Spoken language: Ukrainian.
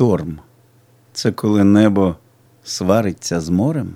Шторм це коли небо свариться з морем.